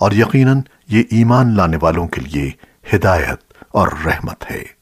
اور یقیناً یہ ایمان لانے والوں کے لیے ہدایت اور رحمت ہے۔